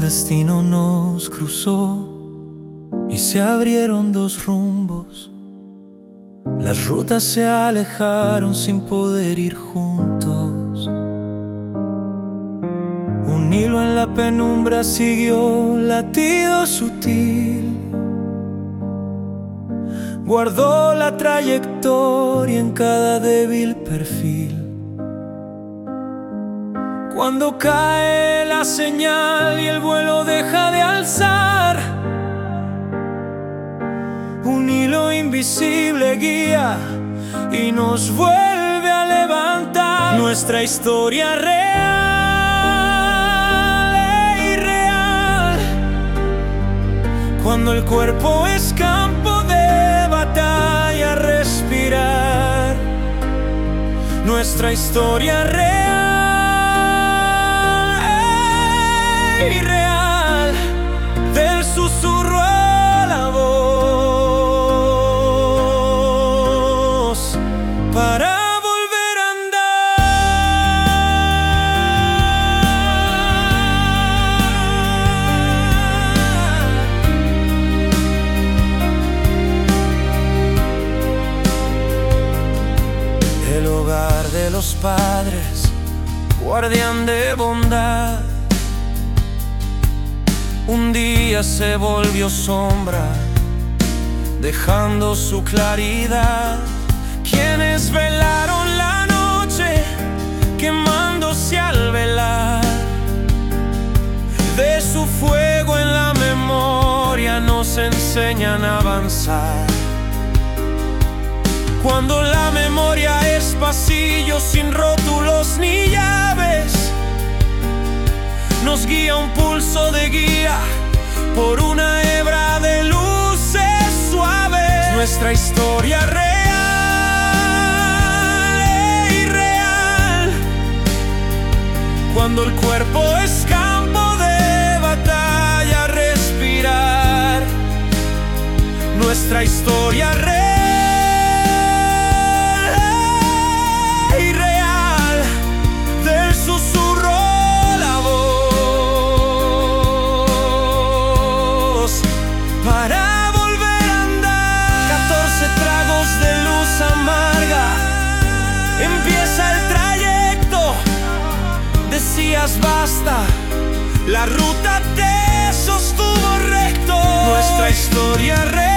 destino nos cruzó y se abrieron dos rumbos. Las rutas se alejaron sin poder ir juntos. Un hilo en la penumbra siguió latido sutil. Guardó la trayectoria en cada débil perfil. Cuando cae la señal y el vuelo deja de alzar, un hilo invisible guía y nos vuelve a levantar nuestra historia real e irreal. Cuando el cuerpo es campo de batalla, respirar nuestra historia real. Real del susurro a la voz para volver a andar. El hogar de los padres, guardián de bondad un día se volvió sombra, dejando su claridad. Quienes velaron la noche, quemándose al velar. De su fuego en la memoria nos enseñan a avanzar. Cuando la memoria es pasillo sin rótulos ni llaves nos guía un pulso de guía por una hebra de luces suaves. Nuestra historia basta, la ruta te sostuvo recto, nuestra historia recta.